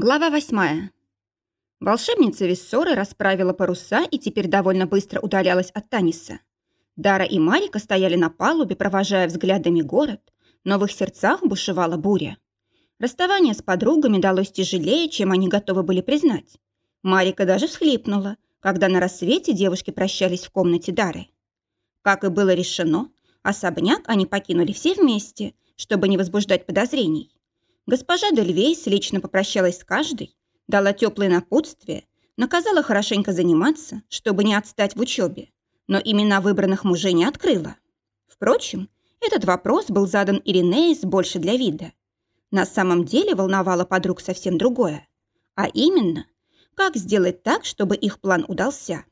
Глава восьмая. Волшебница Виссоры расправила паруса и теперь довольно быстро удалялась от Таниса. Дара и Марика стояли на палубе, провожая взглядами город, но в их сердцах бушевала буря. Расставание с подругами далось тяжелее, чем они готовы были признать. Марика даже всхлипнула, когда на рассвете девушки прощались в комнате Дары. Как и было решено, особняк они покинули все вместе, чтобы не возбуждать подозрений. Госпожа Дельвейс лично попрощалась с каждой, дала теплые напутствия, наказала хорошенько заниматься, чтобы не отстать в учебе, но имена выбранных мужей не открыла. Впрочем, этот вопрос был задан Иринеис больше для вида. На самом деле волновало подруг совсем другое. А именно, как сделать так, чтобы их план удался.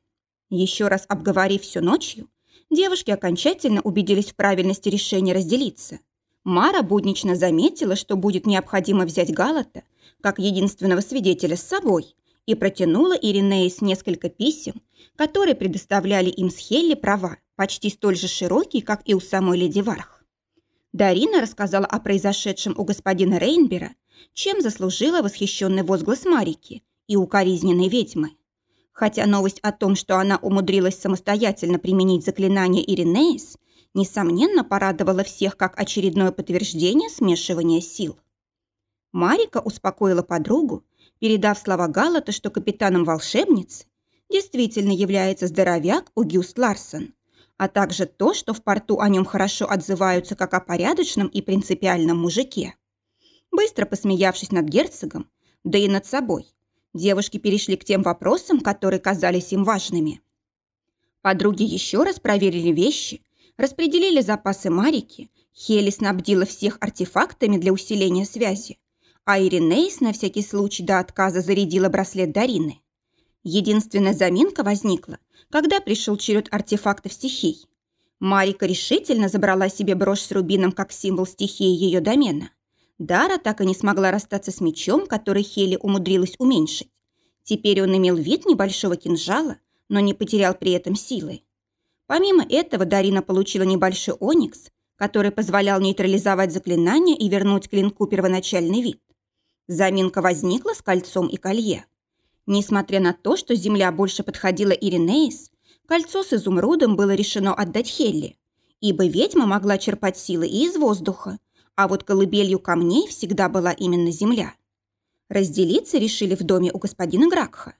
Еще раз обговорив все ночью, девушки окончательно убедились в правильности решения разделиться – Мара буднично заметила, что будет необходимо взять Галата как единственного свидетеля с собой и протянула Иринеис несколько писем, которые предоставляли им с Хелли права, почти столь же широкие, как и у самой леди Варх. Дарина рассказала о произошедшем у господина Рейнбера, чем заслужила восхищенный возглас Марики и укоризненной ведьмы. Хотя новость о том, что она умудрилась самостоятельно применить заклинание Иринеис, несомненно, порадовало всех как очередное подтверждение смешивания сил. Марика успокоила подругу, передав слова Галата, что капитаном волшебницы действительно является здоровяк Угюст Ларсон, а также то, что в порту о нем хорошо отзываются как о порядочном и принципиальном мужике. Быстро посмеявшись над герцогом, да и над собой, девушки перешли к тем вопросам, которые казались им важными. Подруги еще раз проверили вещи, распределили запасы Марики, Хели снабдила всех артефактами для усиления связи, а Иринейс на всякий случай до отказа зарядила браслет Дарины. Единственная заминка возникла, когда пришел черед артефактов стихий. Марика решительно забрала себе брошь с рубином как символ стихии ее домена. Дара так и не смогла расстаться с мечом, который Хели умудрилась уменьшить. Теперь он имел вид небольшого кинжала, но не потерял при этом силы. Помимо этого Дарина получила небольшой оникс, который позволял нейтрализовать заклинание и вернуть клинку первоначальный вид. Заминка возникла с кольцом и колье. Несмотря на то, что земля больше подходила Иринеис, кольцо с изумрудом было решено отдать Хелли, ибо ведьма могла черпать силы и из воздуха, а вот колыбелью камней всегда была именно земля. Разделиться решили в доме у господина Гракха.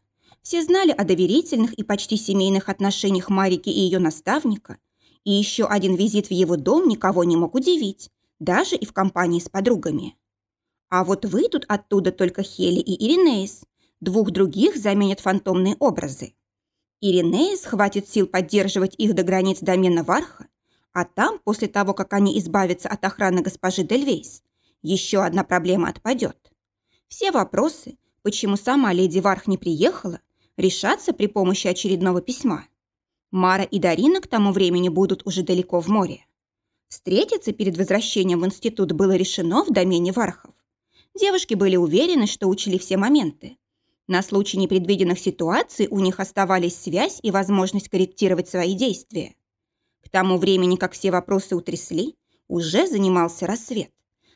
Все знали о доверительных и почти семейных отношениях Марики и ее наставника, и еще один визит в его дом никого не мог удивить, даже и в компании с подругами. А вот выйдут оттуда только Хели и Иринеис, двух других заменят фантомные образы. Иринеис хватит сил поддерживать их до границ домена Варха, а там, после того, как они избавятся от охраны госпожи Дельвейс, еще одна проблема отпадет. Все вопросы, почему сама леди Варх не приехала, решаться при помощи очередного письма. Мара и Дарина к тому времени будут уже далеко в море. Встретиться перед возвращением в институт было решено в домене Вархов. Девушки были уверены, что учили все моменты. На случай непредвиденных ситуаций у них оставались связь и возможность корректировать свои действия. К тому времени, как все вопросы утрясли, уже занимался рассвет.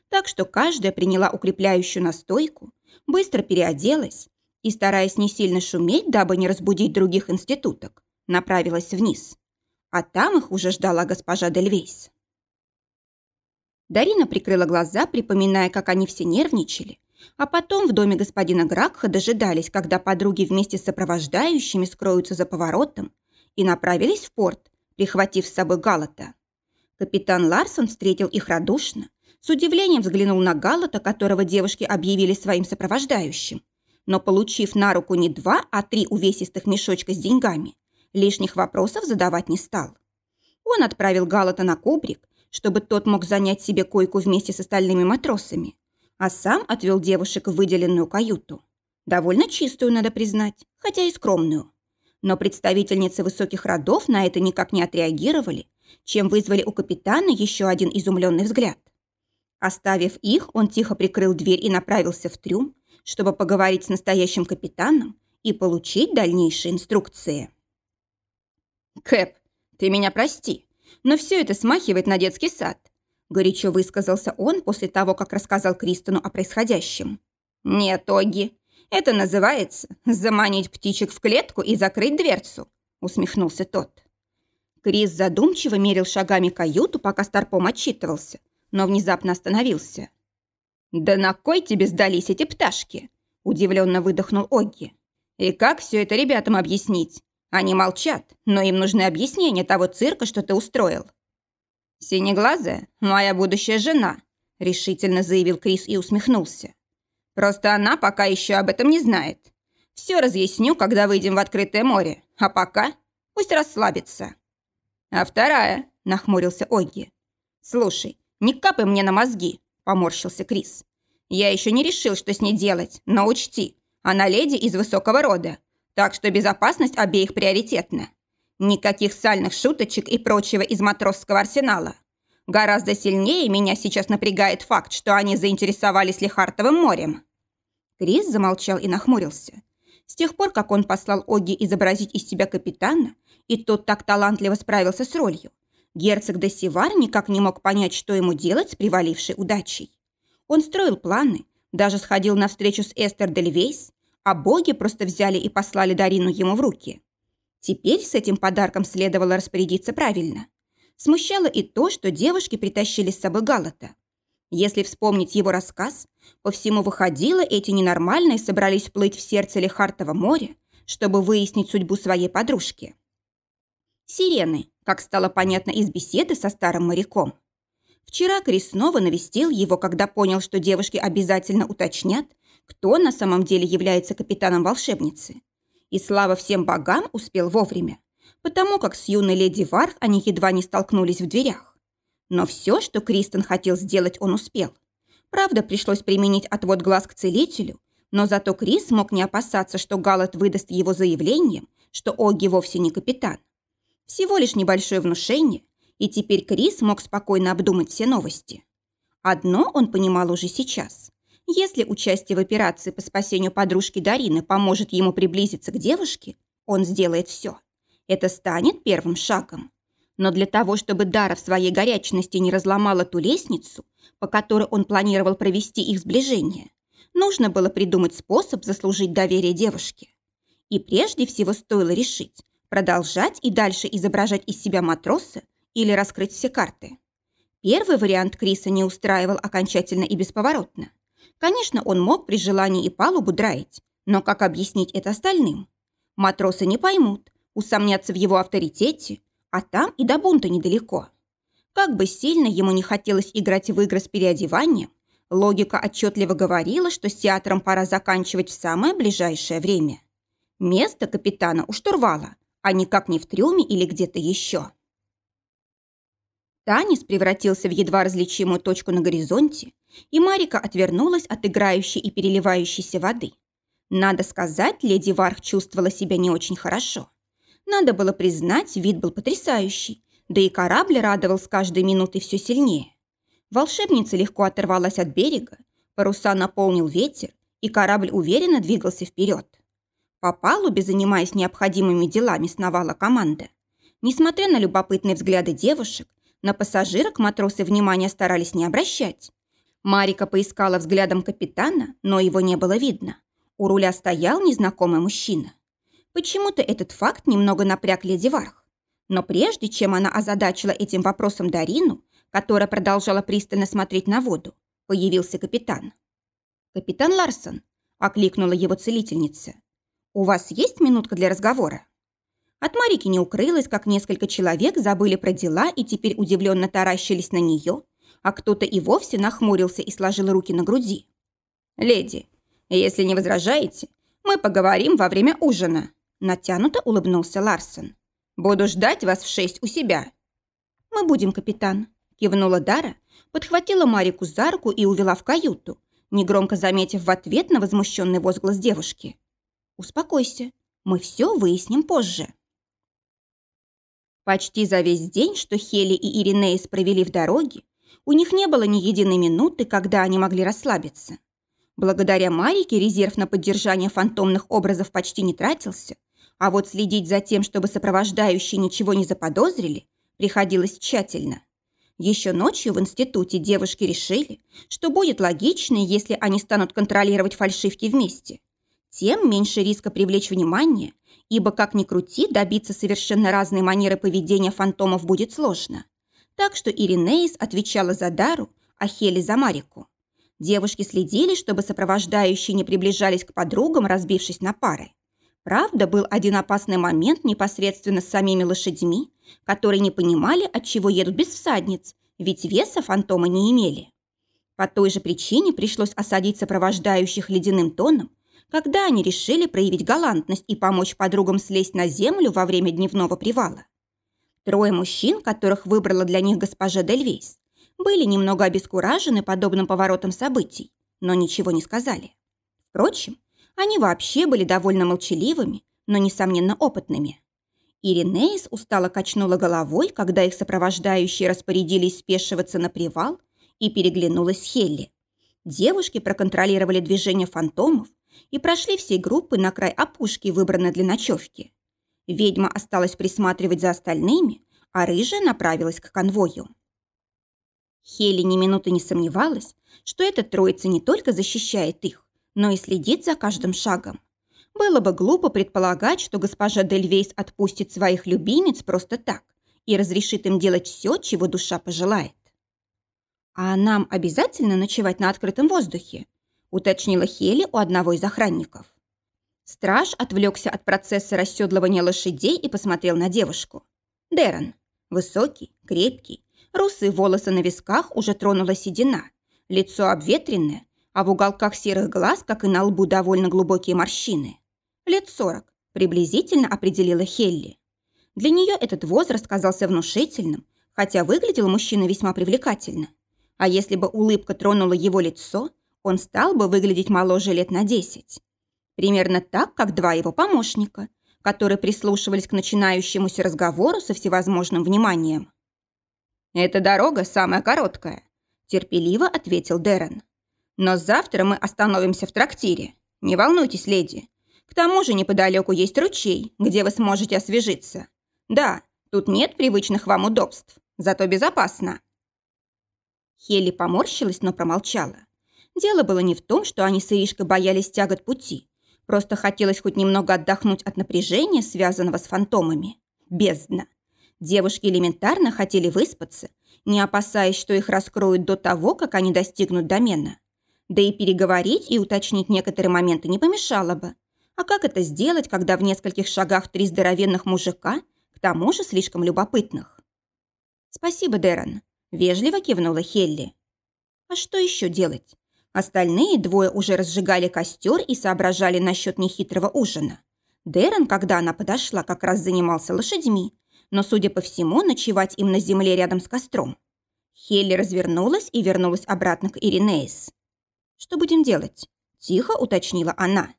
Так что каждая приняла укрепляющую настойку, быстро переоделась, и, стараясь не сильно шуметь, дабы не разбудить других институток, направилась вниз. А там их уже ждала госпожа Дельвейс. Дарина прикрыла глаза, припоминая, как они все нервничали, а потом в доме господина Гракха дожидались, когда подруги вместе с сопровождающими скроются за поворотом и направились в порт, прихватив с собой Галата. Капитан Ларсон встретил их радушно, с удивлением взглянул на Галата, которого девушки объявили своим сопровождающим, но, получив на руку не два, а три увесистых мешочка с деньгами, лишних вопросов задавать не стал. Он отправил Галата на кубрик, чтобы тот мог занять себе койку вместе с остальными матросами, а сам отвел девушек в выделенную каюту. Довольно чистую, надо признать, хотя и скромную. Но представительницы высоких родов на это никак не отреагировали, чем вызвали у капитана еще один изумленный взгляд. Оставив их, он тихо прикрыл дверь и направился в трюм, чтобы поговорить с настоящим капитаном и получить дальнейшие инструкции. «Кэп, ты меня прости, но все это смахивает на детский сад», горячо высказался он после того, как рассказал Кристону о происходящем. «Нет, Оги, Это называется заманить птичек в клетку и закрыть дверцу», усмехнулся тот. Крис задумчиво мерил шагами каюту, пока Старпом отчитывался, но внезапно остановился. «Да на кой тебе сдались эти пташки?» удивленно выдохнул Огги. «И как все это ребятам объяснить? Они молчат, но им нужны объяснения того цирка, что ты устроил». «Синеглазая – моя будущая жена», – решительно заявил Крис и усмехнулся. «Просто она пока еще об этом не знает. Все разъясню, когда выйдем в открытое море, а пока пусть расслабится». «А вторая?» – нахмурился Огги. «Слушай, не капай мне на мозги», – поморщился Крис. «Я еще не решил, что с ней делать, но учти, она леди из высокого рода, так что безопасность обеих приоритетна. Никаких сальных шуточек и прочего из матросского арсенала. Гораздо сильнее меня сейчас напрягает факт, что они заинтересовались Лихартовым морем». Крис замолчал и нахмурился. С тех пор, как он послал Оги изобразить из себя капитана, и тот так талантливо справился с ролью, герцог де Сивар никак не мог понять, что ему делать с привалившей удачей. Он строил планы, даже сходил на встречу с Эстер Дельвейс, а боги просто взяли и послали Дарину ему в руки. Теперь с этим подарком следовало распорядиться правильно. Смущало и то, что девушки притащили с собой Галата. Если вспомнить его рассказ, по всему выходило, эти ненормальные собрались плыть в сердце Лехартова моря, чтобы выяснить судьбу своей подружки. Сирены, как стало понятно из беседы со старым моряком. Вчера Крис снова навестил его, когда понял, что девушки обязательно уточнят, кто на самом деле является капитаном волшебницы. И слава всем богам успел вовремя, потому как с юной леди Варх они едва не столкнулись в дверях. Но все, что Кристен хотел сделать, он успел. Правда, пришлось применить отвод глаз к целителю, но зато Крис мог не опасаться, что Галат выдаст его заявлением, что Оги вовсе не капитан. Всего лишь небольшое внушение, и теперь Крис мог спокойно обдумать все новости. Одно он понимал уже сейчас. Если участие в операции по спасению подружки Дарины поможет ему приблизиться к девушке, он сделает все. Это станет первым шагом. Но для того, чтобы Дара в своей горячности не разломала ту лестницу, по которой он планировал провести их сближение, нужно было придумать способ заслужить доверие девушки. И прежде всего стоило решить, продолжать и дальше изображать из себя матроса или раскрыть все карты. Первый вариант Криса не устраивал окончательно и бесповоротно. Конечно, он мог при желании и палубу драить, но как объяснить это остальным? Матросы не поймут, усомнятся в его авторитете, а там и до бунта недалеко. Как бы сильно ему не хотелось играть в игры с переодеванием, логика отчетливо говорила, что с театром пора заканчивать в самое ближайшее время. Место капитана у штурвала, а никак не в трюме или где-то еще. Танис превратился в едва различимую точку на горизонте, и Марика отвернулась от играющей и переливающейся воды. Надо сказать, леди Варх чувствовала себя не очень хорошо. Надо было признать, вид был потрясающий, да и корабль радовал с каждой минутой все сильнее. Волшебница легко оторвалась от берега, паруса наполнил ветер, и корабль уверенно двигался вперед. По палубе, занимаясь необходимыми делами, сновала команда. Несмотря на любопытные взгляды девушек, на пассажирок матросы внимания старались не обращать. Марика поискала взглядом капитана, но его не было видно. У руля стоял незнакомый мужчина. Почему-то этот факт немного напряг леди Варх. Но прежде чем она озадачила этим вопросом Дарину, которая продолжала пристально смотреть на воду, появился капитан. «Капитан Ларсон», – окликнула его целительница. «У вас есть минутка для разговора?» От Марики не укрылось, как несколько человек забыли про дела и теперь удивленно таращились на нее, а кто-то и вовсе нахмурился и сложил руки на груди. «Леди, если не возражаете, мы поговорим во время ужина», натянуто улыбнулся Ларсон. «Буду ждать вас в шесть у себя». «Мы будем, капитан», кивнула Дара, подхватила Марику за руку и увела в каюту, негромко заметив в ответ на возмущенный возглас девушки. «Успокойся, мы все выясним позже». Почти за весь день, что Хели и Иринеис провели в дороге, у них не было ни единой минуты, когда они могли расслабиться. Благодаря Марике резерв на поддержание фантомных образов почти не тратился, а вот следить за тем, чтобы сопровождающие ничего не заподозрили, приходилось тщательно. Еще ночью в институте девушки решили, что будет логичнее, если они станут контролировать фальшивки вместе. Тем меньше риска привлечь внимание, ибо, как ни крути, добиться совершенно разной манеры поведения фантомов будет сложно. Так что Иринеис отвечала за Дару, а Хели за Марику. Девушки следили, чтобы сопровождающие не приближались к подругам, разбившись на пары. Правда, был один опасный момент непосредственно с самими лошадьми, которые не понимали, от чего едут без всадниц, ведь веса фантомы не имели. По той же причине пришлось осадить сопровождающих ледяным тоном, когда они решили проявить галантность и помочь подругам слезть на землю во время дневного привала. Трое мужчин, которых выбрала для них госпожа Дельвейс, были немного обескуражены подобным поворотом событий, но ничего не сказали. Впрочем, они вообще были довольно молчаливыми, но, несомненно, опытными. Иринеис устало качнула головой, когда их сопровождающие распорядились спешиваться на привал, и переглянулась с Хелли. Девушки проконтролировали движение фантомов и прошли всей группы на край опушки, выбранной для ночевки. Ведьма осталась присматривать за остальными, а рыжая направилась к конвою. Хелли ни минуты не сомневалась, что эта троица не только защищает их, но и следит за каждым шагом. Было бы глупо предполагать, что госпожа Дельвейс отпустит своих любимец просто так и разрешит им делать все, чего душа пожелает. «А нам обязательно ночевать на открытом воздухе?» Уточнила Хели у одного из охранников. Страж отвлекся от процесса расседлывания лошадей и посмотрел на девушку. Дэрон. Высокий, крепкий, русые волосы на висках уже тронула седина, лицо обветренное, а в уголках серых глаз, как и на лбу, довольно глубокие морщины. Лет сорок, приблизительно определила Хелли. Для нее этот возраст казался внушительным, хотя выглядел мужчина весьма привлекательно. А если бы улыбка тронула его лицо, он стал бы выглядеть моложе лет на десять. Примерно так, как два его помощника, которые прислушивались к начинающемуся разговору со всевозможным вниманием. «Эта дорога самая короткая», – терпеливо ответил Дэрон. «Но завтра мы остановимся в трактире. Не волнуйтесь, леди. К тому же неподалеку есть ручей, где вы сможете освежиться. Да, тут нет привычных вам удобств, зато безопасно». Хелли поморщилась, но промолчала. Дело было не в том, что они с Иришкой боялись тягот пути. Просто хотелось хоть немного отдохнуть от напряжения, связанного с фантомами. Бездна. Девушки элементарно хотели выспаться, не опасаясь, что их раскроют до того, как они достигнут домена. Да и переговорить и уточнить некоторые моменты не помешало бы. А как это сделать, когда в нескольких шагах три здоровенных мужика, к тому же слишком любопытных? «Спасибо, Дэрон», – вежливо кивнула Хелли. «А что еще делать? Остальные двое уже разжигали костер и соображали насчет нехитрого ужина. Дэрон, когда она подошла, как раз занимался лошадьми, но, судя по всему, ночевать им на земле рядом с костром. Хелли развернулась и вернулась обратно к Иринеис. «Что будем делать?» – тихо уточнила она.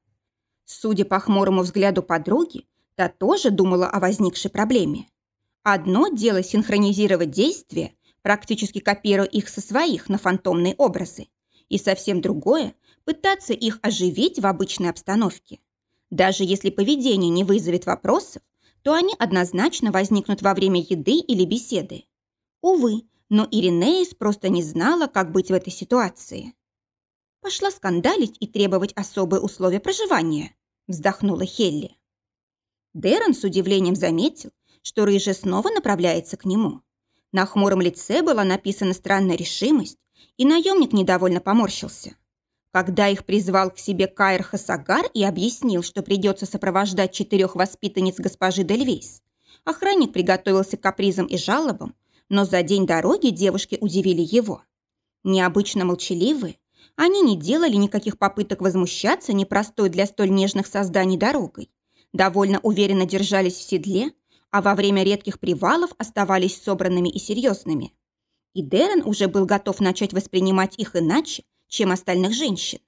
Судя по хмурому взгляду подруги, та тоже думала о возникшей проблеме. Одно дело синхронизировать действия, практически копируя их со своих на фантомные образы, и совсем другое – пытаться их оживить в обычной обстановке. Даже если поведение не вызовет вопросов, то они однозначно возникнут во время еды или беседы. Увы, но Иринеис просто не знала, как быть в этой ситуации. Пошла скандалить и требовать особые условия проживания, вздохнула Хелли. Дэрон с удивлением заметил, что рыжая снова направляется к нему. На хмуром лице была написана странная решимость, и наемник недовольно поморщился. Когда их призвал к себе Кайр Хасагар и объяснил, что придется сопровождать четырех воспитанниц госпожи Дельвейс, охранник приготовился к капризам и жалобам, но за день дороги девушки удивили его. Необычно молчаливые, они не делали никаких попыток возмущаться непростой для столь нежных созданий дорогой, довольно уверенно держались в седле, а во время редких привалов оставались собранными и серьезными. И Дэрон уже был готов начать воспринимать их иначе, чем остальных женщин.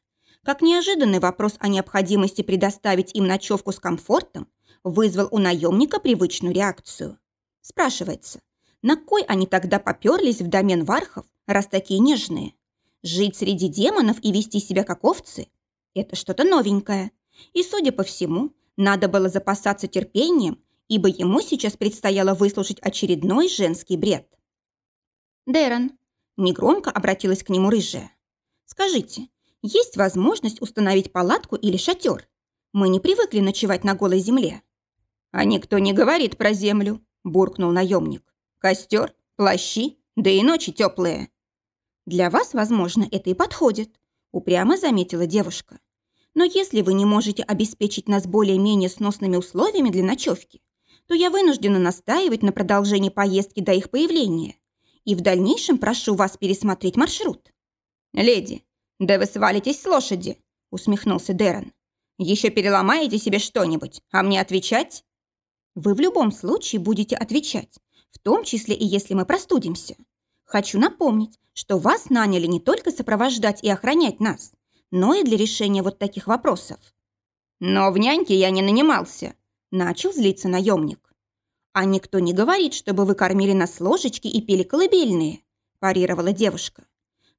Как неожиданный вопрос о необходимости предоставить им ночевку с комфортом вызвал у наемника привычную реакцию. Спрашивается, на кой они тогда поперлись в домен вархов, раз такие нежные? Жить среди демонов и вести себя как овцы – это что-то новенькое. И, судя по всему, надо было запасаться терпением, ибо ему сейчас предстояло выслушать очередной женский бред. «Дэрон», – негромко обратилась к нему рыжая, – «скажите, есть возможность установить палатку или шатер? Мы не привыкли ночевать на голой земле». «А никто не говорит про землю», – буркнул наемник. «Костер, плащи, да и ночи теплые». «Для вас, возможно, это и подходит», – упрямо заметила девушка. «Но если вы не можете обеспечить нас более-менее сносными условиями для ночевки, то я вынуждена настаивать на продолжении поездки до их появления. И в дальнейшем прошу вас пересмотреть маршрут». «Леди, да вы свалитесь с лошади», – усмехнулся Дэрон. «Еще переломаете себе что-нибудь, а мне отвечать?» «Вы в любом случае будете отвечать, в том числе и если мы простудимся. Хочу напомнить, что вас наняли не только сопровождать и охранять нас, но и для решения вот таких вопросов». «Но в няньке я не нанимался», – начал злиться наемник. «А никто не говорит, чтобы вы кормили нас ложечки и пили колыбельные», – парировала девушка.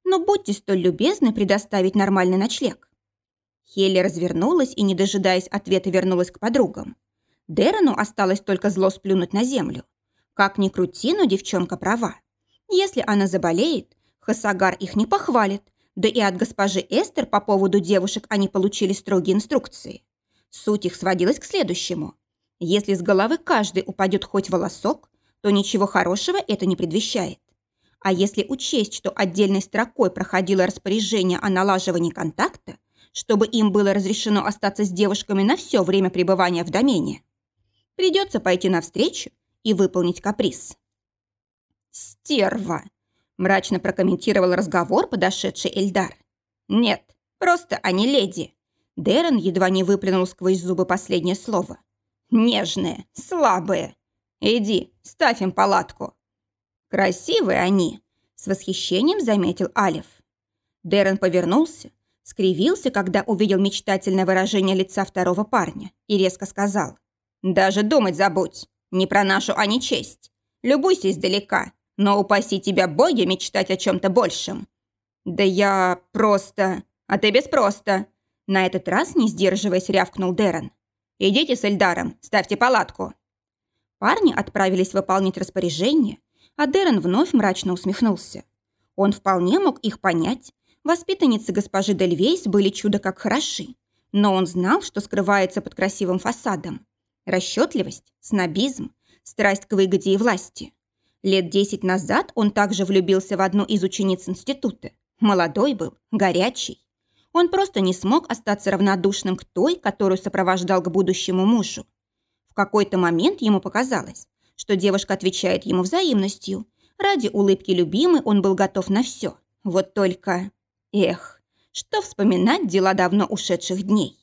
«Но будьте столь любезны предоставить нормальный ночлег». Хелли развернулась и, не дожидаясь ответа, вернулась к подругам. Дерену осталось только зло сплюнуть на землю. Как ни крути, но девчонка права. Если она заболеет, Хасагар их не похвалит, да и от госпожи Эстер по поводу девушек они получили строгие инструкции. Суть их сводилась к следующему. Если с головы каждый упадет хоть волосок, то ничего хорошего это не предвещает. А если учесть, что отдельной строкой проходило распоряжение о налаживании контакта, чтобы им было разрешено остаться с девушками на все время пребывания в домене, придется пойти навстречу и выполнить каприз. «Стерва!» – мрачно прокомментировал разговор подошедший Эльдар. «Нет, просто они леди». Дэрон едва не выплюнул сквозь зубы последнее слово. Нежные, слабые. Иди, ставь им палатку. Красивые они, с восхищением заметил Алиф. Дэрон повернулся, скривился, когда увидел мечтательное выражение лица второго парня и резко сказал. «Даже думать забудь. Не про нашу, а не честь. Любуйся издалека, но упаси тебя боги мечтать о чем-то большем». «Да я просто...» «А ты без просто...» На этот раз, не сдерживаясь, рявкнул Дэрон. «Идите с Эльдаром, ставьте палатку». Парни отправились выполнять распоряжение, а Дэрон вновь мрачно усмехнулся. Он вполне мог их понять. Воспитанницы госпожи Дельвейс были чудо как хороши, но он знал, что скрывается под красивым фасадом. Расчетливость, снобизм, страсть к выгоде и власти. Лет десять назад он также влюбился в одну из учениц института. Молодой был, горячий. Он просто не смог остаться равнодушным к той, которую сопровождал к будущему мужу. В какой-то момент ему показалось, что девушка отвечает ему взаимностью. Ради улыбки любимой он был готов на все. Вот только... Эх, что вспоминать дела давно ушедших дней.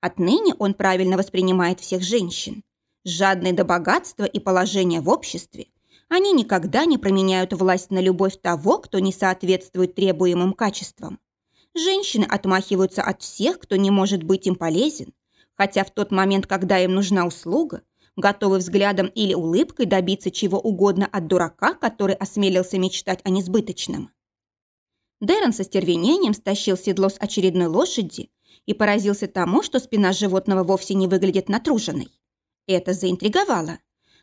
Отныне он правильно воспринимает всех женщин. Жадные до богатства и положения в обществе, они никогда не променяют власть на любовь того, кто не соответствует требуемым качествам. Женщины отмахиваются от всех, кто не может быть им полезен, хотя в тот момент, когда им нужна услуга, готовы взглядом или улыбкой добиться чего угодно от дурака, который осмелился мечтать о несбыточном. Дэрон со стервенением стащил седло с очередной лошади и поразился тому, что спина животного вовсе не выглядит натруженной. Это заинтриговало.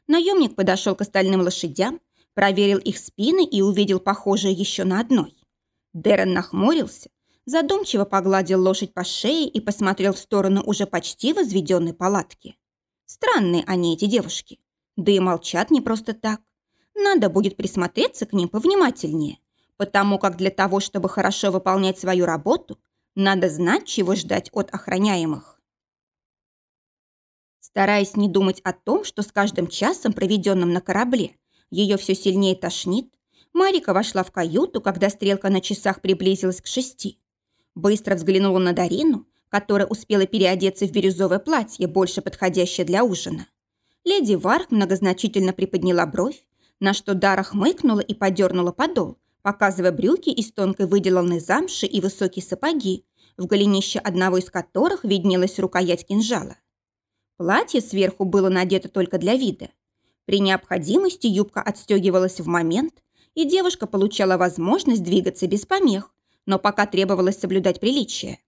Наемник подошел к остальным лошадям, проверил их спины и увидел похожие еще на одной. Дэрон нахмурился, задумчиво погладил лошадь по шее и посмотрел в сторону уже почти возведенной палатки. Странные они, эти девушки. Да и молчат не просто так. Надо будет присмотреться к ним повнимательнее, потому как для того, чтобы хорошо выполнять свою работу, надо знать, чего ждать от охраняемых. Стараясь не думать о том, что с каждым часом, проведенным на корабле, ее все сильнее тошнит, Марика вошла в каюту, когда стрелка на часах приблизилась к шести. Быстро взглянула на Дарину, которая успела переодеться в бирюзовое платье, больше подходящее для ужина. Леди Варх многозначительно приподняла бровь, на что Дара хмыкнула и подернула подол, показывая брюки из тонкой выделанной замши и высокие сапоги, в голенище одного из которых виднелась рукоять кинжала. Платье сверху было надето только для вида. При необходимости юбка отстегивалась в момент, и девушка получала возможность двигаться без помех, но пока требовалось соблюдать приличие.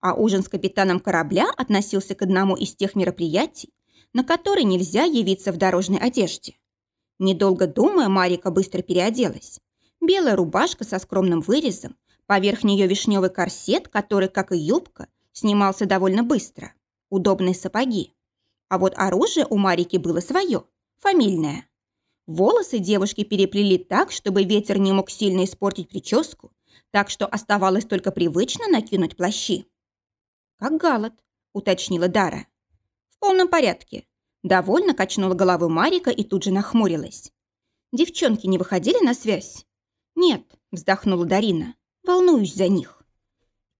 А ужин с капитаном корабля относился к одному из тех мероприятий, на которые нельзя явиться в дорожной одежде. Недолго думая, Марика быстро переоделась. Белая рубашка со скромным вырезом, поверх нее вишневый корсет, который, как и юбка, снимался довольно быстро. удобные сапоги. А вот оружие у Марики было свое, фамильное. Волосы девушки переплели так, чтобы ветер не мог сильно испортить прическу, так что оставалось только привычно накинуть плащи. «Как галат», — уточнила Дара. «В полном порядке». Довольно качнула головой Марика и тут же нахмурилась. «Девчонки не выходили на связь?» «Нет», — вздохнула Дарина. «Волнуюсь за них».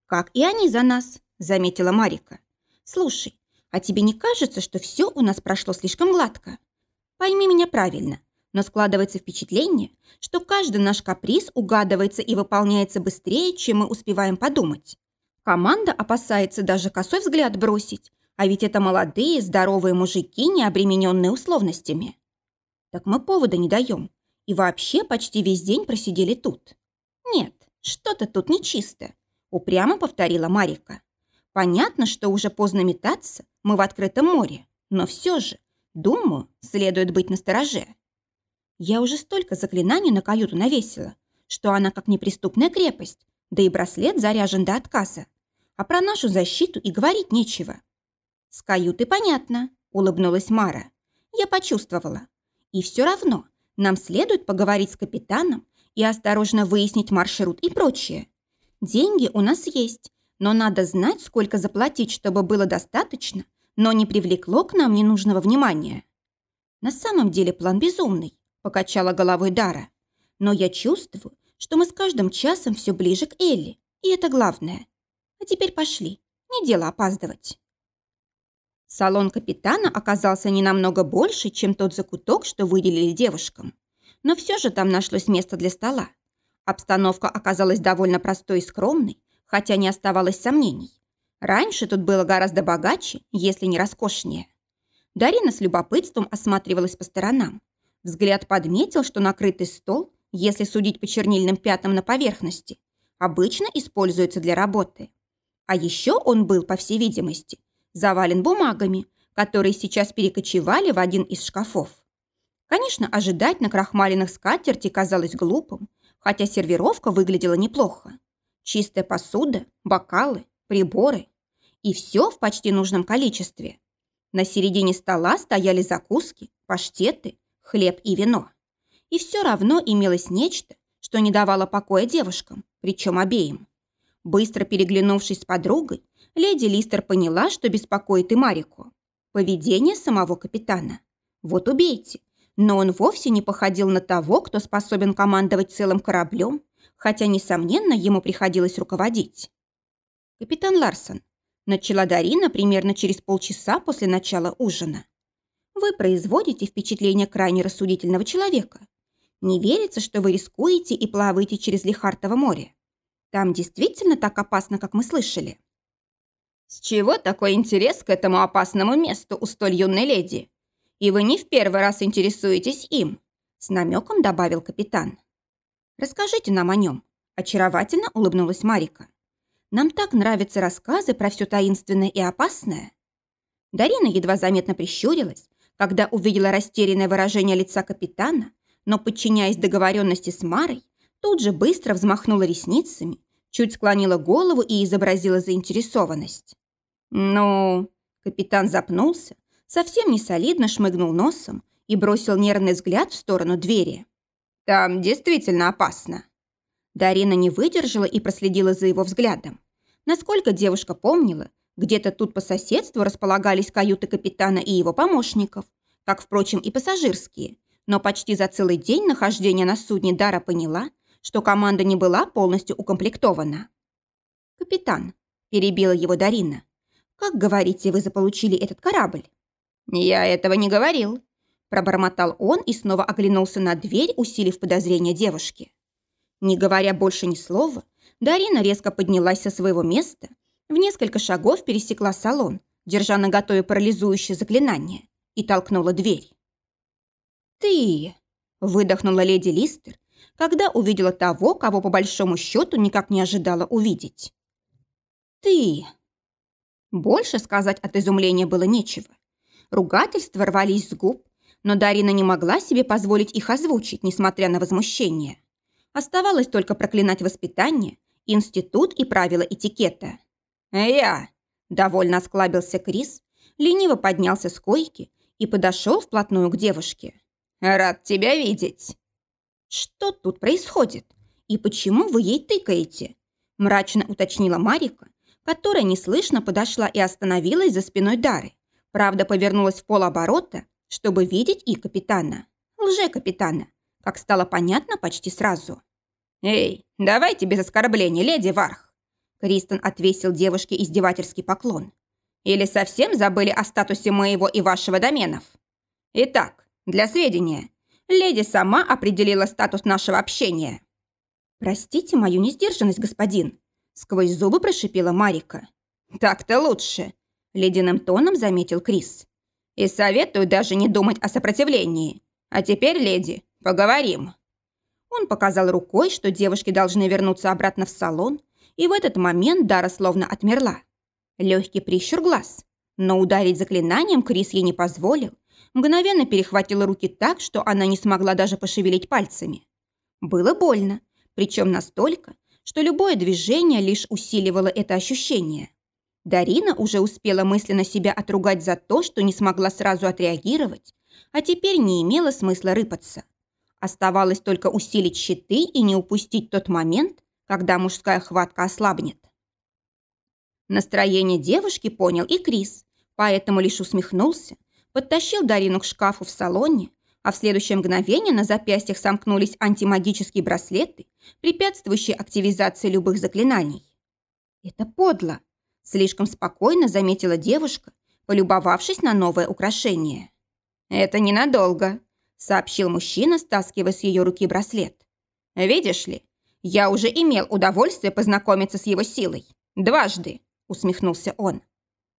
«Как и они за нас», — заметила Марика. «Слушай, а тебе не кажется, что все у нас прошло слишком гладко? Пойми меня правильно, но складывается впечатление, что каждый наш каприз угадывается и выполняется быстрее, чем мы успеваем подумать. Команда опасается даже косой взгляд бросить, а ведь это молодые, здоровые мужики, не обремененные условностями. Так мы повода не даем. И вообще почти весь день просидели тут. Нет, что-то тут нечисто, упрямо повторила Марика. Понятно, что уже поздно метаться, мы в открытом море, но все же, думаю, следует быть настороже. Я уже столько заклинаний на каюту навесила, что она как неприступная крепость, да и браслет заряжен до отказа. А про нашу защиту и говорить нечего. С каюты понятно, улыбнулась Мара. Я почувствовала. И все равно нам следует поговорить с капитаном и осторожно выяснить маршрут и прочее. Деньги у нас есть, но надо знать, сколько заплатить, чтобы было достаточно, но не привлекло к нам ненужного внимания. На самом деле план безумный. – покачала головой Дара. «Но я чувствую, что мы с каждым часом все ближе к Элли, и это главное. А теперь пошли, не дело опаздывать». Салон капитана оказался не намного больше, чем тот закуток, что выделили девушкам. Но все же там нашлось место для стола. Обстановка оказалась довольно простой и скромной, хотя не оставалось сомнений. Раньше тут было гораздо богаче, если не роскошнее. Дарина с любопытством осматривалась по сторонам. Взгляд подметил, что накрытый стол, если судить по чернильным пятнам на поверхности, обычно используется для работы. А еще он был, по всей видимости, завален бумагами, которые сейчас перекочевали в один из шкафов. Конечно, ожидать на крахмаленных скатерти казалось глупым, хотя сервировка выглядела неплохо. Чистая посуда, бокалы, приборы. И все в почти нужном количестве. На середине стола стояли закуски, паштеты, хлеб и вино. И все равно имелось нечто, что не давало покоя девушкам, причем обеим. Быстро переглянувшись с подругой, леди Листер поняла, что беспокоит и Марику. Поведение самого капитана. Вот убейте. Но он вовсе не походил на того, кто способен командовать целым кораблем, хотя, несомненно, ему приходилось руководить. «Капитан Ларсон», начала Дарина примерно через полчаса после начала ужина. Вы производите впечатление крайне рассудительного человека. Не верится, что вы рискуете и плаваете через Лихартово море. Там действительно так опасно, как мы слышали. С чего такой интерес к этому опасному месту у столь юной леди? И вы не в первый раз интересуетесь им, с намеком добавил капитан. Расскажите нам о нем. Очаровательно улыбнулась Марика. Нам так нравятся рассказы про все таинственное и опасное. Дарина едва заметно прищурилась, когда увидела растерянное выражение лица капитана, но, подчиняясь договоренности с Марой, тут же быстро взмахнула ресницами, чуть склонила голову и изобразила заинтересованность. «Ну...» Капитан запнулся, совсем не солидно шмыгнул носом и бросил нервный взгляд в сторону двери. «Там действительно опасно». Дарина не выдержала и проследила за его взглядом. Насколько девушка помнила, где-то тут по соседству располагались каюты капитана и его помощников, как, впрочем, и пассажирские. Но почти за целый день нахождения на судне Дара поняла, что команда не была полностью укомплектована. «Капитан», – перебила его Дарина, – «как, говорите, вы заполучили этот корабль?» «Я этого не говорил», – пробормотал он и снова оглянулся на дверь, усилив подозрение девушки. Не говоря больше ни слова, Дарина резко поднялась со своего места в несколько шагов пересекла салон, держа на готове парализующее заклинание, и толкнула дверь. «Ты!» – выдохнула леди Листер, когда увидела того, кого по большому счету никак не ожидала увидеть. «Ты!» Больше сказать от изумления было нечего. Ругательства рвались с губ, но Дарина не могла себе позволить их озвучить, несмотря на возмущение. Оставалось только проклинать воспитание, институт и правила этикета. «Я!» Довольно осклабился Крис, лениво поднялся с койки и подошел вплотную к девушке. «Рад тебя видеть!» «Что тут происходит? И почему вы ей тыкаете?» мрачно уточнила Марика, которая неслышно подошла и остановилась за спиной Дары. Правда, повернулась в полоборота, чтобы видеть и капитана. Лже-капитана, как стало понятно почти сразу. «Эй, давайте без оскорблений, леди Варх!» Кристен отвесил девушке издевательский поклон. «Или совсем забыли о статусе моего и вашего доменов? Итак, для сведения, леди сама определила статус нашего общения». «Простите мою несдержанность, господин», — сквозь зубы прошипела Марика. «Так-то лучше», — ледяным тоном заметил Крис. «И советую даже не думать о сопротивлении. А теперь, леди, поговорим». Он показал рукой, что девушки должны вернуться обратно в салон, и в этот момент Дара словно отмерла. Легкий прищур глаз. Но ударить заклинанием Крис ей не позволил. Мгновенно перехватила руки так, что она не смогла даже пошевелить пальцами. Было больно, причем настолько, что любое движение лишь усиливало это ощущение. Дарина уже успела мысленно себя отругать за то, что не смогла сразу отреагировать, а теперь не имело смысла рыпаться. Оставалось только усилить щиты и не упустить тот момент, когда мужская хватка ослабнет. Настроение девушки понял и Крис, поэтому лишь усмехнулся, подтащил Дарину к шкафу в салоне, а в следующее мгновение на запястьях сомкнулись антимагические браслеты, препятствующие активизации любых заклинаний. «Это подло», – слишком спокойно заметила девушка, полюбовавшись на новое украшение. «Это ненадолго», – сообщил мужчина, стаскивая с ее руки браслет. «Видишь ли, я уже имел удовольствие познакомиться с его силой. Дважды», – усмехнулся он.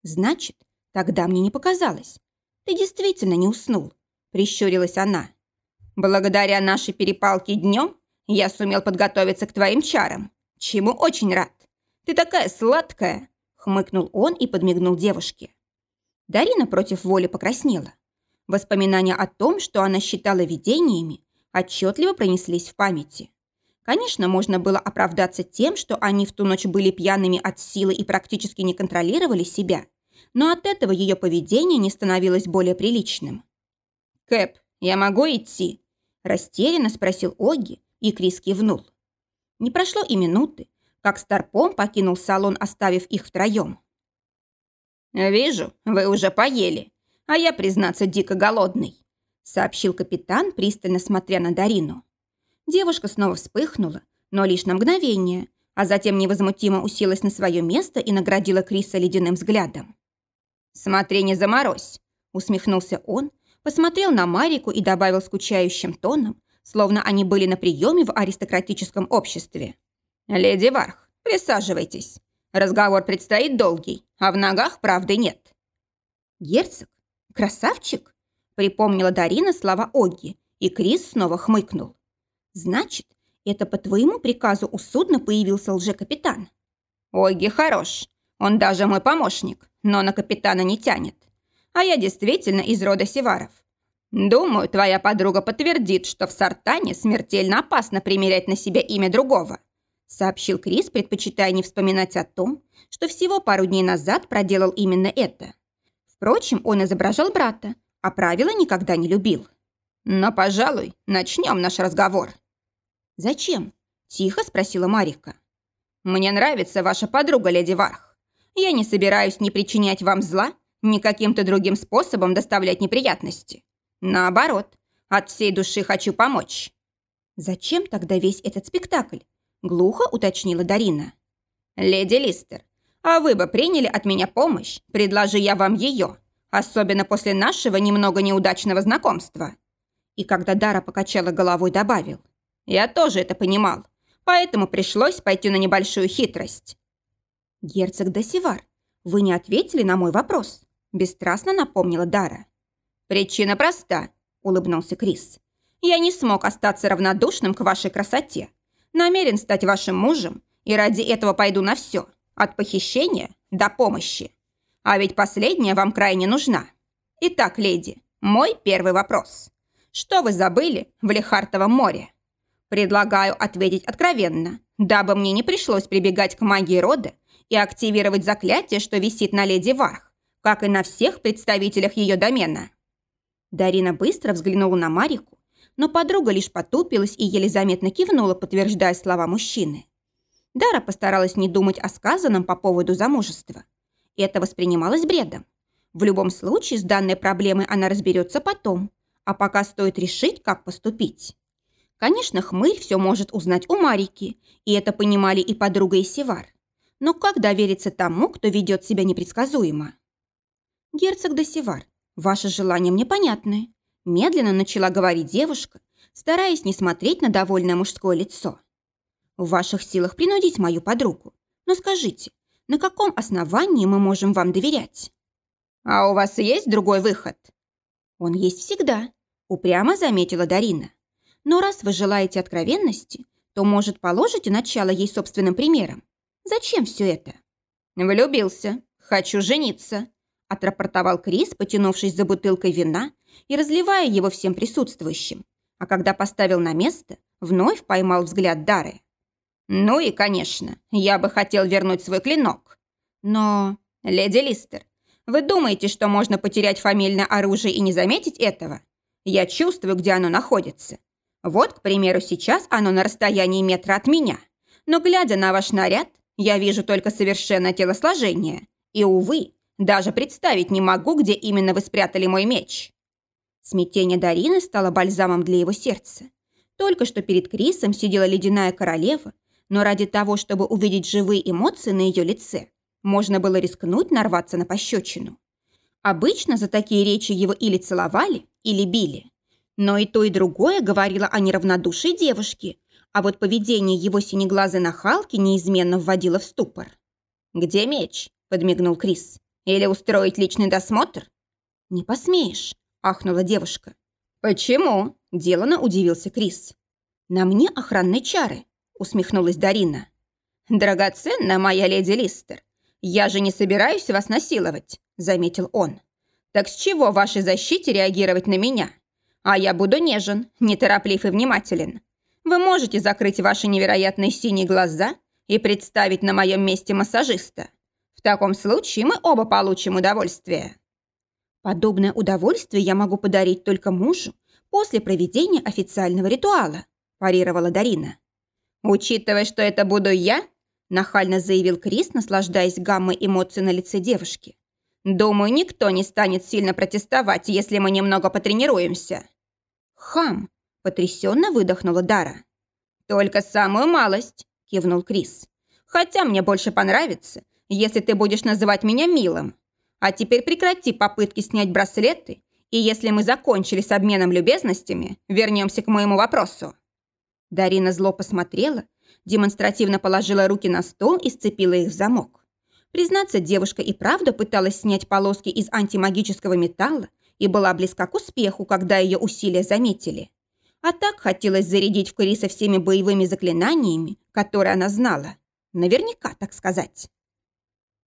«Значит, тогда мне не показалось. Ты действительно не уснул. Прищурилась она. «Благодаря нашей перепалке днем я сумел подготовиться к твоим чарам, чему очень рад. Ты такая сладкая!» Хмыкнул он и подмигнул девушке. Дарина против воли покраснела. Воспоминания о том, что она считала видениями, отчетливо пронеслись в памяти. Конечно, можно было оправдаться тем, что они в ту ночь были пьяными от силы и практически не контролировали себя, но от этого ее поведение не становилось более приличным. «Кэп, я могу идти?» Растерянно спросил Оги, и Крис кивнул. Не прошло и минуты, как Старпом покинул салон, оставив их втроем. «Вижу, вы уже поели, а я, признаться, дико голодный», сообщил капитан, пристально смотря на Дарину. Девушка снова вспыхнула, но лишь на мгновение, а затем невозмутимо уселась на свое место и наградила Криса ледяным взглядом. «Смотри, не заморозь», усмехнулся он, посмотрел на Марику и добавил скучающим тоном, словно они были на приеме в аристократическом обществе. «Леди Варх, присаживайтесь. Разговор предстоит долгий, а в ногах правды нет». «Герцог? Красавчик?» припомнила Дарина слова Оги, и Крис снова хмыкнул. «Значит, это по твоему приказу у судна появился лже-капитан?» «Оги хорош. Он даже мой помощник, но на капитана не тянет а я действительно из рода Севаров. Думаю, твоя подруга подтвердит, что в Сартане смертельно опасно примерять на себя имя другого», сообщил Крис, предпочитая не вспоминать о том, что всего пару дней назад проделал именно это. Впрочем, он изображал брата, а правила никогда не любил. «Но, пожалуй, начнем наш разговор». «Зачем?» – тихо спросила Марика. «Мне нравится ваша подруга, леди Варх. Я не собираюсь ни причинять вам зла, ни каким-то другим способом доставлять неприятности. Наоборот, от всей души хочу помочь». «Зачем тогда весь этот спектакль?» – глухо уточнила Дарина. «Леди Листер, а вы бы приняли от меня помощь, предложи я вам ее, особенно после нашего немного неудачного знакомства». И когда Дара покачала головой, добавил. «Я тоже это понимал, поэтому пришлось пойти на небольшую хитрость». «Герцог Досивар, вы не ответили на мой вопрос. Бесстрастно напомнила Дара. «Причина проста», – улыбнулся Крис. «Я не смог остаться равнодушным к вашей красоте. Намерен стать вашим мужем, и ради этого пойду на все, от похищения до помощи. А ведь последняя вам крайне нужна. Итак, леди, мой первый вопрос. Что вы забыли в Лехартовом море? Предлагаю ответить откровенно, дабы мне не пришлось прибегать к магии рода и активировать заклятие, что висит на леди Варх, как и на всех представителях ее домена. Дарина быстро взглянула на Марику, но подруга лишь потупилась и еле заметно кивнула, подтверждая слова мужчины. Дара постаралась не думать о сказанном по поводу замужества. Это воспринималось бредом. В любом случае, с данной проблемой она разберется потом, а пока стоит решить, как поступить. Конечно, хмырь все может узнать у Марики, и это понимали и подруга, и Севар. Но как довериться тому, кто ведет себя непредсказуемо? Герцог де Севар, ваше желание мне понятны. Медленно начала говорить девушка, стараясь не смотреть на довольное мужское лицо. В ваших силах принудить мою подругу. Но скажите, на каком основании мы можем вам доверять? А у вас есть другой выход? Он есть всегда, упрямо заметила Дарина. Но раз вы желаете откровенности, то, может, положите начало ей собственным примером. Зачем все это? Влюбился. Хочу жениться, отрапортовал Крис, потянувшись за бутылкой вина и разливая его всем присутствующим. А когда поставил на место, вновь поймал взгляд Дары. «Ну и, конечно, я бы хотел вернуть свой клинок. Но, леди Листер, вы думаете, что можно потерять фамильное оружие и не заметить этого? Я чувствую, где оно находится. Вот, к примеру, сейчас оно на расстоянии метра от меня. Но, глядя на ваш наряд, я вижу только совершенное телосложение. И, увы, даже представить не могу, где именно вы спрятали мой меч». Смятение Дарины стало бальзамом для его сердца. Только что перед Крисом сидела ледяная королева, но ради того, чтобы увидеть живые эмоции на ее лице, можно было рискнуть нарваться на пощечину. Обычно за такие речи его или целовали, или били. Но и то, и другое говорило о неравнодушии девушки, а вот поведение его синеглазой нахалки неизменно вводило в ступор. «Где меч?» – подмигнул Крис. «Или устроить личный досмотр?» «Не посмеешь», – ахнула девушка. «Почему?» – делано удивился Крис. «На мне охранные чары усмехнулась Дарина. «Драгоценная моя леди Листер, я же не собираюсь вас насиловать», заметил он. «Так с чего вашей защите реагировать на меня? А я буду нежен, нетороплив и внимателен. Вы можете закрыть ваши невероятные синие глаза и представить на моем месте массажиста. В таком случае мы оба получим удовольствие». «Подобное удовольствие я могу подарить только мужу после проведения официального ритуала», парировала Дарина. «Учитывая, что это буду я», нахально заявил Крис, наслаждаясь гаммой эмоций на лице девушки. «Думаю, никто не станет сильно протестовать, если мы немного потренируемся». «Хам!» – потрясенно выдохнула Дара. «Только самую малость», – кивнул Крис. «Хотя мне больше понравится, если ты будешь называть меня милым. А теперь прекрати попытки снять браслеты, и если мы закончили с обменом любезностями, вернемся к моему вопросу». Дарина зло посмотрела, демонстративно положила руки на стол и сцепила их в замок. Признаться, девушка и правда пыталась снять полоски из антимагического металла и была близка к успеху, когда ее усилия заметили. А так хотелось зарядить в Криса всеми боевыми заклинаниями, которые она знала. Наверняка, так сказать.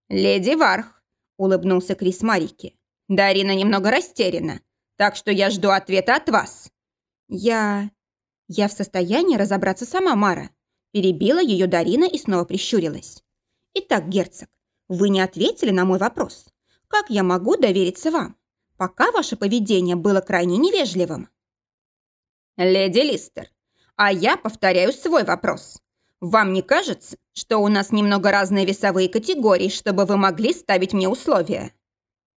«Леди Варх», — улыбнулся Крис Марике. «Дарина немного растеряна, так что я жду ответа от вас». «Я...» «Я в состоянии разобраться сама, Мара», перебила ее Дарина и снова прищурилась. «Итак, герцог, вы не ответили на мой вопрос. Как я могу довериться вам, пока ваше поведение было крайне невежливым?» «Леди Листер, а я повторяю свой вопрос. Вам не кажется, что у нас немного разные весовые категории, чтобы вы могли ставить мне условия?»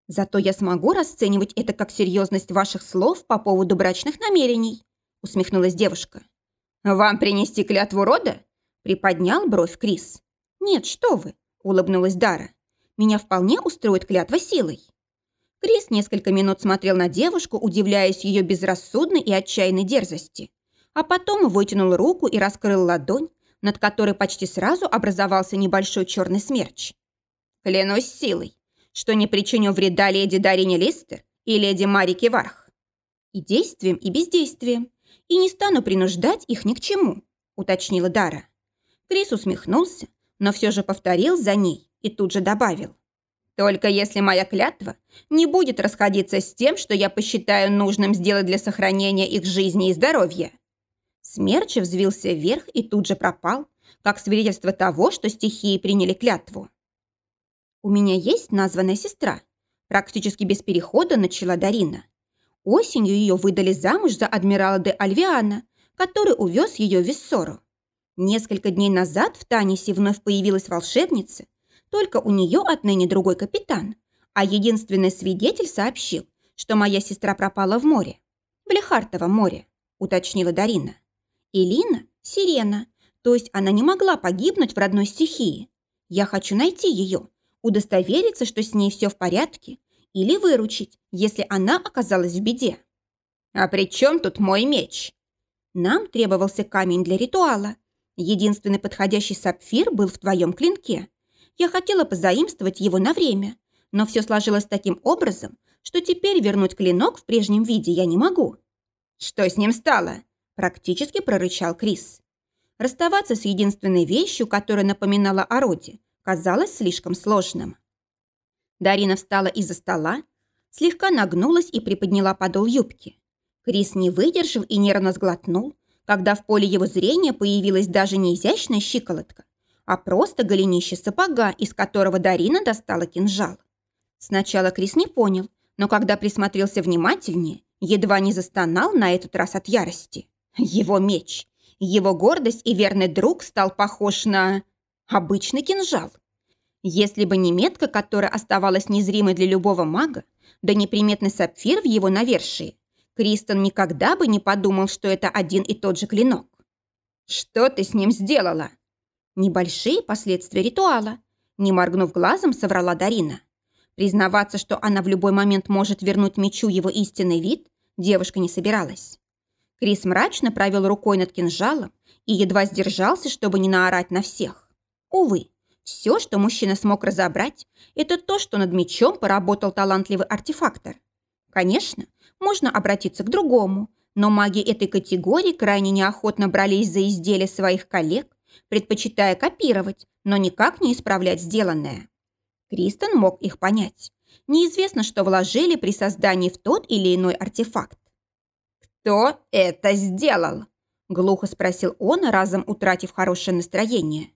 «Зато я смогу расценивать это как серьезность ваших слов по поводу брачных намерений», усмехнулась девушка. «Вам принести клятву рода?» приподнял бровь Крис. «Нет, что вы!» – улыбнулась Дара. «Меня вполне устроит клятва силой». Крис несколько минут смотрел на девушку, удивляясь ее безрассудной и отчаянной дерзости. А потом вытянул руку и раскрыл ладонь, над которой почти сразу образовался небольшой черный смерч. «Клянусь силой, что не причиню вреда леди Дарине Листер и леди Марике Варх. И действием, и бездействием и не стану принуждать их ни к чему», – уточнила Дара. Крис усмехнулся, но все же повторил за ней и тут же добавил. «Только если моя клятва не будет расходиться с тем, что я посчитаю нужным сделать для сохранения их жизни и здоровья». Смерч взвился вверх и тут же пропал, как свидетельство того, что стихии приняли клятву. У меня есть названная сестра. Практически без перехода начала Дарина. Осенью ее выдали замуж за адмирала де Альвиана, который увез ее в Виссору. Несколько дней назад в Танисе вновь появилась волшебница, только у нее отныне другой капитан, а единственный свидетель сообщил, что моя сестра пропала в море. В Лехартовом море, уточнила Дарина. Элина – сирена, то есть она не могла погибнуть в родной стихии. Я хочу найти ее, удостовериться, что с ней все в порядке, или выручить, если она оказалась в беде. «А при чем тут мой меч?» Нам требовался камень для ритуала. Единственный подходящий сапфир был в твоем клинке. Я хотела позаимствовать его на время, но все сложилось таким образом, что теперь вернуть клинок в прежнем виде я не могу. «Что с ним стало?» – практически прорычал Крис. Расставаться с единственной вещью, которая напоминала о роде, казалось слишком сложным. Дарина встала из-за стола, слегка нагнулась и приподняла подол юбки. Крис не выдержал и нервно сглотнул, когда в поле его зрения появилась даже не изящная щиколотка, а просто голенище сапога, из которого Дарина достала кинжал. Сначала Крис не понял, но когда присмотрелся внимательнее, едва не застонал на этот раз от ярости. Его меч, его гордость и верный друг стал похож на обычный кинжал. Если бы не метка, которая оставалась незримой для любого мага, да неприметный сапфир в его навершии, Кристен никогда бы не подумал, что это один и тот же клинок. «Что ты с ним сделала?» Небольшие последствия ритуала. Не моргнув глазом, соврала Дарина. Признаваться, что она в любой момент может вернуть мечу его истинный вид, девушка не собиралась. Крис мрачно провел рукой над кинжалом и едва сдержался, чтобы не наорать на всех. Увы, все, что мужчина смог разобрать, это то, что над мечом поработал талантливый артефактор. Конечно, можно обратиться к другому, но маги этой категории крайне неохотно брались за изделия своих коллег, предпочитая копировать, но никак не исправлять сделанное. Кристен мог их понять. Неизвестно, что вложили при создании в тот или иной артефакт. «Кто это сделал?» – глухо спросил он, разом утратив хорошее настроение.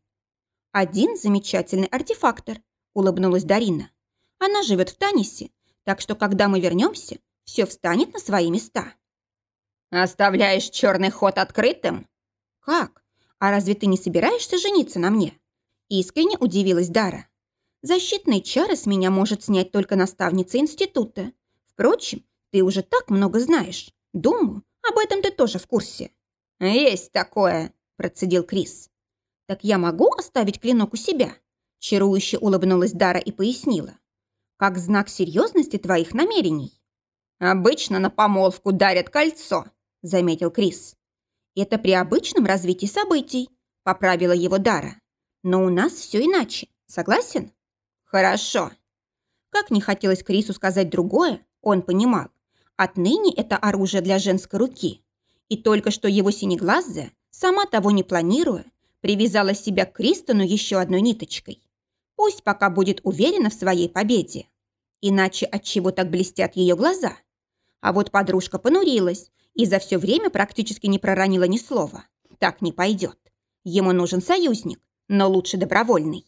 «Один замечательный артефактор», – улыбнулась Дарина. «Она живет в Танисе, так что, когда мы вернемся, все встанет на свои места». «Оставляешь черный ход открытым?» «Как? А разве ты не собираешься жениться на мне?» Искренне удивилась Дара. «Защитные чары с меня может снять только наставница института. Впрочем, ты уже так много знаешь. Думаю, об этом ты тоже в курсе». «Есть такое», – процедил Крис. «Так я могу оставить клинок у себя?» Чарующе улыбнулась Дара и пояснила. «Как знак серьезности твоих намерений». «Обычно на помолвку дарят кольцо», — заметил Крис. «Это при обычном развитии событий», — поправила его Дара. «Но у нас все иначе. Согласен?» «Хорошо». Как не хотелось Крису сказать другое, он понимал. Отныне это оружие для женской руки. И только что его синеглазая, сама того не планируя, Привязала себя к Кристону еще одной ниточкой. Пусть пока будет уверена в своей победе. Иначе от чего так блестят ее глаза? А вот подружка понурилась и за все время практически не проронила ни слова. Так не пойдет. Ему нужен союзник, но лучше добровольный.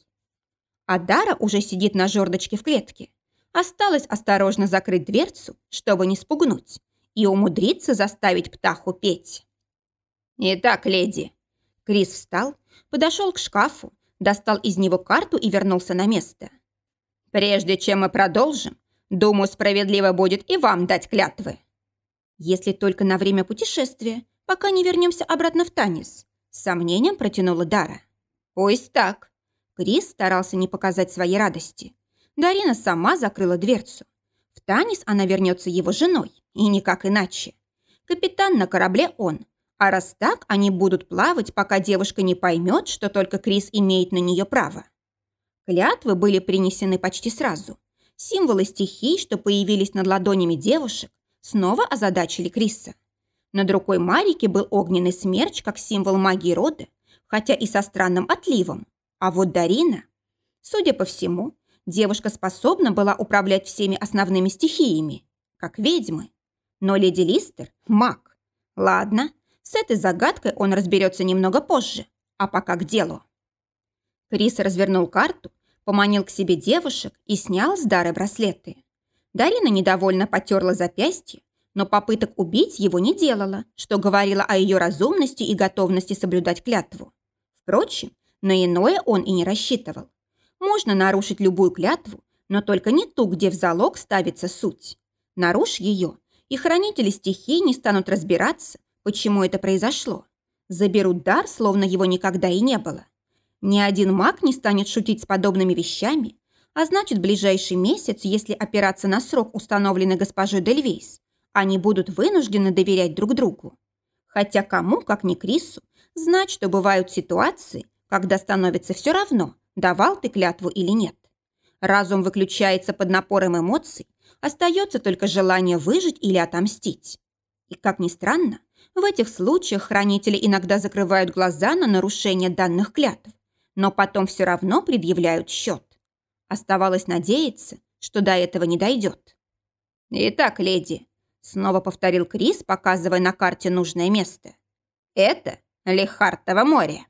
А Дара уже сидит на жердочке в клетке. Осталось осторожно закрыть дверцу, чтобы не спугнуть, и умудриться заставить птаху петь. «Итак, леди». Крис встал подошел к шкафу, достал из него карту и вернулся на место. «Прежде чем мы продолжим, думаю, справедливо будет и вам дать клятвы». «Если только на время путешествия, пока не вернемся обратно в Танис», с сомнением протянула Дара. «Пусть так». Крис старался не показать своей радости. Дарина сама закрыла дверцу. В Танис она вернется его женой, и никак иначе. Капитан на корабле он, а раз так, они будут плавать, пока девушка не поймет, что только Крис имеет на нее право. Клятвы были принесены почти сразу. Символы стихий, что появились над ладонями девушек, снова озадачили Криса. Над рукой Марики был огненный смерч, как символ магии рода, хотя и со странным отливом. А вот Дарина... Судя по всему, девушка способна была управлять всеми основными стихиями, как ведьмы. Но леди Листер – маг. Ладно, с этой загадкой он разберется немного позже, а пока к делу. Крис развернул карту, поманил к себе девушек и снял с Дары браслеты. Дарина недовольно потерла запястье, но попыток убить его не делала, что говорило о ее разумности и готовности соблюдать клятву. Впрочем, на иное он и не рассчитывал. Можно нарушить любую клятву, но только не ту, где в залог ставится суть. Нарушь ее, и хранители стихий не станут разбираться, почему это произошло. Заберут дар, словно его никогда и не было. Ни один маг не станет шутить с подобными вещами, а значит, ближайший месяц, если опираться на срок, установленный госпожой Дельвейс, они будут вынуждены доверять друг другу. Хотя кому, как ни Крису, знать, что бывают ситуации, когда становится все равно, давал ты клятву или нет. Разум выключается под напором эмоций, остается только желание выжить или отомстить. И, как ни странно, в этих случаях хранители иногда закрывают глаза на нарушение данных клятв, но потом все равно предъявляют счет. Оставалось надеяться, что до этого не дойдет. «Итак, леди», — снова повторил Крис, показывая на карте нужное место. «Это Лехартово море».